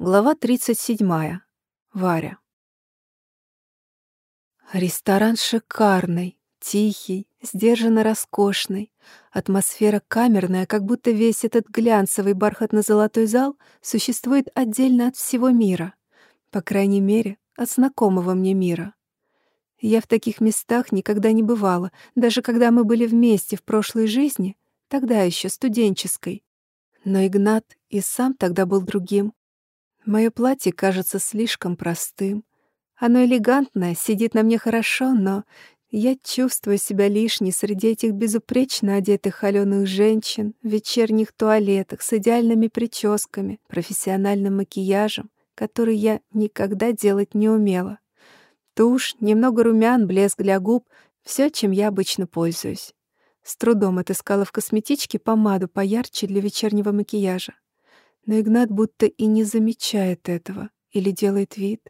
Глава 37. Варя. Ресторан шикарный, тихий, сдержанно роскошный. Атмосфера камерная, как будто весь этот глянцевый бархатно-золотой зал существует отдельно от всего мира. По крайней мере, от знакомого мне мира. Я в таких местах никогда не бывала, даже когда мы были вместе в прошлой жизни, тогда еще студенческой. Но Игнат и сам тогда был другим, Мое платье кажется слишком простым. Оно элегантное, сидит на мне хорошо, но я чувствую себя лишней среди этих безупречно одетых холёных женщин в вечерних туалетах с идеальными прическами, профессиональным макияжем, который я никогда делать не умела. Тушь, немного румян, блеск для губ — все, чем я обычно пользуюсь. С трудом отыскала в косметичке помаду поярче для вечернего макияжа. Но Игнат будто и не замечает этого или делает вид,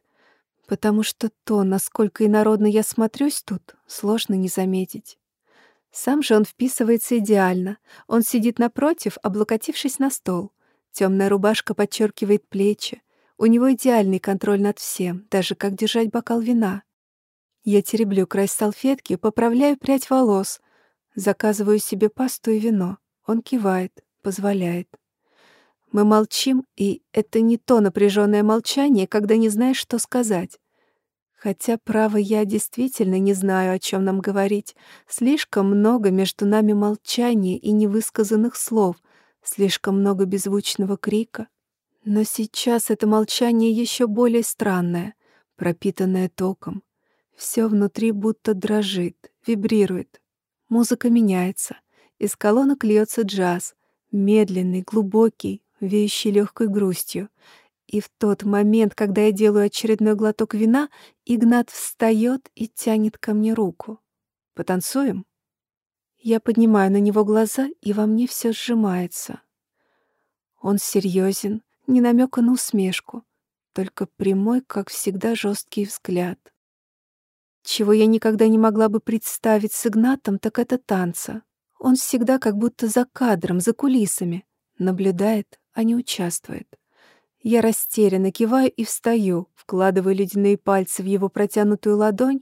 потому что то, насколько инородно я смотрюсь тут, сложно не заметить. Сам же он вписывается идеально. Он сидит напротив, облокотившись на стол. Темная рубашка подчеркивает плечи. У него идеальный контроль над всем, даже как держать бокал вина. Я тереблю край салфетки, поправляю прядь волос, заказываю себе пасту и вино. Он кивает, позволяет. Мы молчим, и это не то напряженное молчание, когда не знаешь, что сказать. Хотя, право, я действительно не знаю, о чем нам говорить. Слишком много между нами молчания и невысказанных слов, слишком много беззвучного крика. Но сейчас это молчание еще более странное, пропитанное током. Все внутри будто дрожит, вибрирует. Музыка меняется. Из колонок льется джаз, медленный, глубокий, веющий легкой грустью. И в тот момент, когда я делаю очередной глоток вина, Игнат встает и тянет ко мне руку. «Потанцуем?» Я поднимаю на него глаза, и во мне все сжимается. Он серьезен, не намека на усмешку, только прямой, как всегда, жесткий взгляд. Чего я никогда не могла бы представить с Игнатом, так это танца. Он всегда как будто за кадром, за кулисами, наблюдает, а не участвует. Я растерянно киваю и встаю, вкладываю ледяные пальцы в его протянутую ладонь.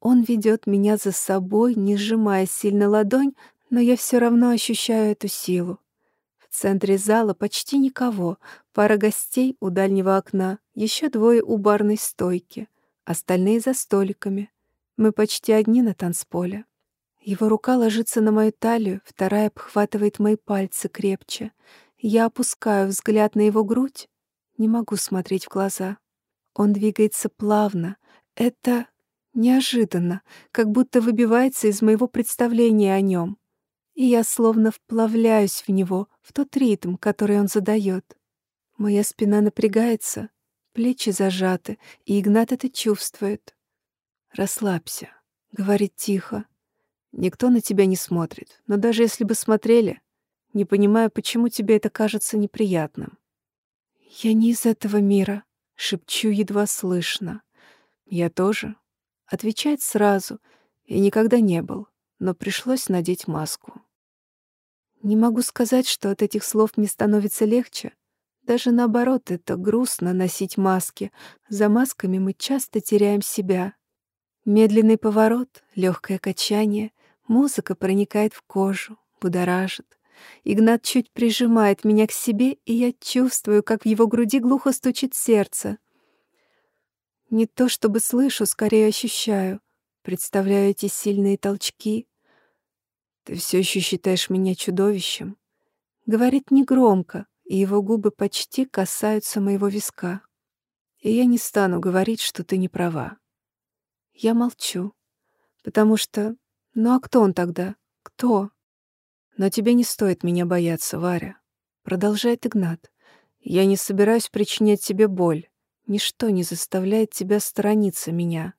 Он ведет меня за собой, не сжимая сильно ладонь, но я все равно ощущаю эту силу. В центре зала почти никого, пара гостей у дальнего окна, еще двое у барной стойки, остальные за столиками. Мы почти одни на танцполе. Его рука ложится на мою талию, вторая обхватывает мои пальцы крепче. Я опускаю взгляд на его грудь, не могу смотреть в глаза. Он двигается плавно. Это неожиданно, как будто выбивается из моего представления о нем. И я словно вплавляюсь в него, в тот ритм, который он задает. Моя спина напрягается, плечи зажаты, и Игнат это чувствует. «Расслабься», — говорит тихо. «Никто на тебя не смотрит, но даже если бы смотрели, не понимаю, почему тебе это кажется неприятным. Я не из этого мира, шепчу едва слышно. Я тоже. Отвечать сразу. Я никогда не был, но пришлось надеть маску. Не могу сказать, что от этих слов мне становится легче. Даже наоборот, это грустно носить маски. За масками мы часто теряем себя. Медленный поворот, легкое качание, музыка проникает в кожу, будоражит. Игнат чуть прижимает меня к себе, и я чувствую, как в его груди глухо стучит сердце. Не то чтобы слышу, скорее ощущаю. Представляю эти сильные толчки. «Ты все еще считаешь меня чудовищем?» Говорит негромко, и его губы почти касаются моего виска. И я не стану говорить, что ты не права. Я молчу, потому что... Ну а кто он тогда? Кто? Но тебе не стоит меня бояться, Варя. Продолжает Игнат. Я не собираюсь причинять тебе боль. Ничто не заставляет тебя сторониться меня.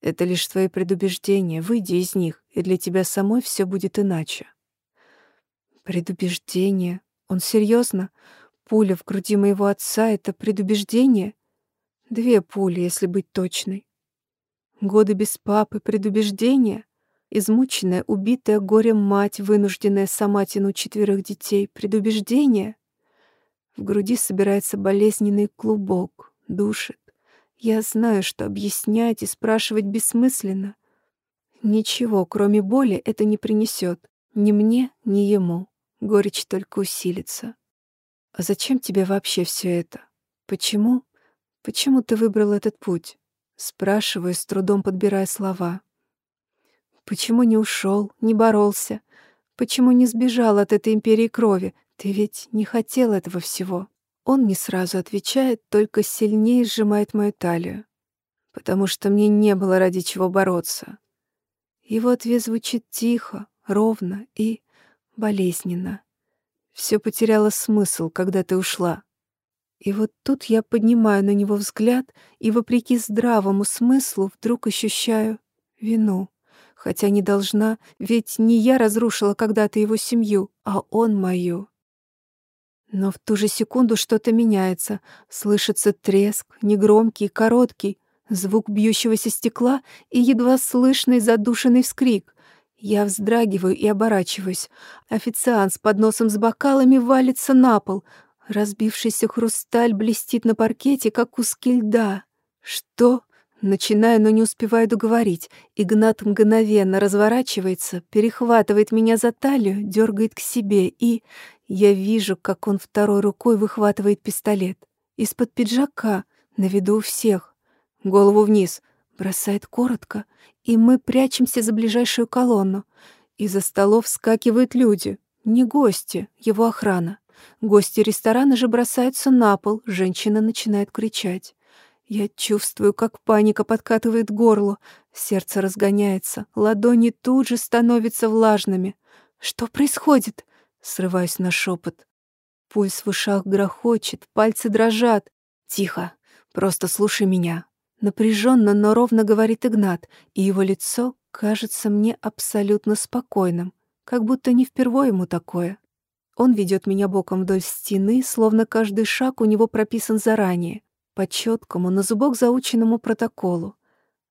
Это лишь твои предубеждения. Выйди из них, и для тебя самой все будет иначе. Предубеждение? Он серьезно? Пуля в груди моего отца — это предубеждение? Две пули, если быть точной. Годы без папы — предубеждение? Измученная, убитая горем мать, вынужденная сама тянуть четверых детей, предубеждение. В груди собирается болезненный клубок, душит. Я знаю, что объяснять и спрашивать бессмысленно. Ничего, кроме боли, это не принесет. Ни мне, ни ему. Горечь только усилится. А зачем тебе вообще все это? Почему? Почему ты выбрал этот путь? Спрашиваю, с трудом подбирая слова. Почему не ушел, не боролся? Почему не сбежал от этой империи крови? Ты ведь не хотел этого всего. Он не сразу отвечает, только сильнее сжимает мою талию. Потому что мне не было ради чего бороться. Его ответ звучит тихо, ровно и болезненно. Все потеряло смысл, когда ты ушла. И вот тут я поднимаю на него взгляд и, вопреки здравому смыслу, вдруг ощущаю вину. Хотя не должна, ведь не я разрушила когда-то его семью, а он мою. Но в ту же секунду что-то меняется. Слышится треск, негромкий, короткий, звук бьющегося стекла и едва слышный задушенный вскрик. Я вздрагиваю и оборачиваюсь. Официант с подносом с бокалами валится на пол. Разбившийся хрусталь блестит на паркете, как куски льда. Что? Начинаю, но не успеваю договорить. Игнат мгновенно разворачивается, перехватывает меня за талию, дергает к себе, и я вижу, как он второй рукой выхватывает пистолет. Из-под пиджака, на виду у всех. Голову вниз, бросает коротко, и мы прячемся за ближайшую колонну. Из-за столов вскакивают люди. Не гости, его охрана. Гости ресторана же бросаются на пол, женщина начинает кричать. Я чувствую, как паника подкатывает горло, сердце разгоняется, ладони тут же становятся влажными. Что происходит? Срываюсь на шепот. Пульс в ушах грохочет, пальцы дрожат. Тихо, просто слушай меня. Напряженно, но ровно говорит Игнат, и его лицо кажется мне абсолютно спокойным, как будто не впервые ему такое. Он ведет меня боком вдоль стены, словно каждый шаг у него прописан заранее, по четкому, на зубок заученному протоколу.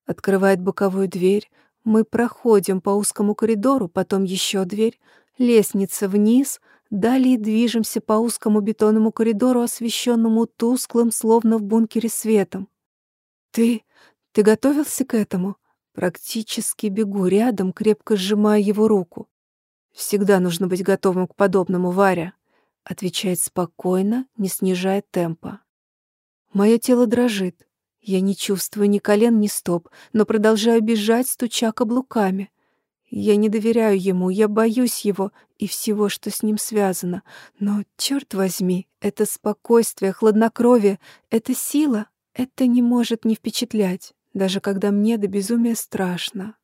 Открывает боковую дверь, мы проходим по узкому коридору, потом еще дверь, лестница вниз, далее движемся по узкому бетонному коридору, освещенному тусклым, словно в бункере светом. «Ты... ты готовился к этому?» Практически бегу рядом, крепко сжимая его руку. «Всегда нужно быть готовым к подобному, Варя», — отвечает спокойно, не снижая темпа. Мое тело дрожит. Я не чувствую ни колен, ни стоп, но продолжаю бежать, стуча каблуками. Я не доверяю ему, я боюсь его и всего, что с ним связано. Но, черт возьми, это спокойствие, хладнокровие, это сила, это не может не впечатлять, даже когда мне до безумия страшно.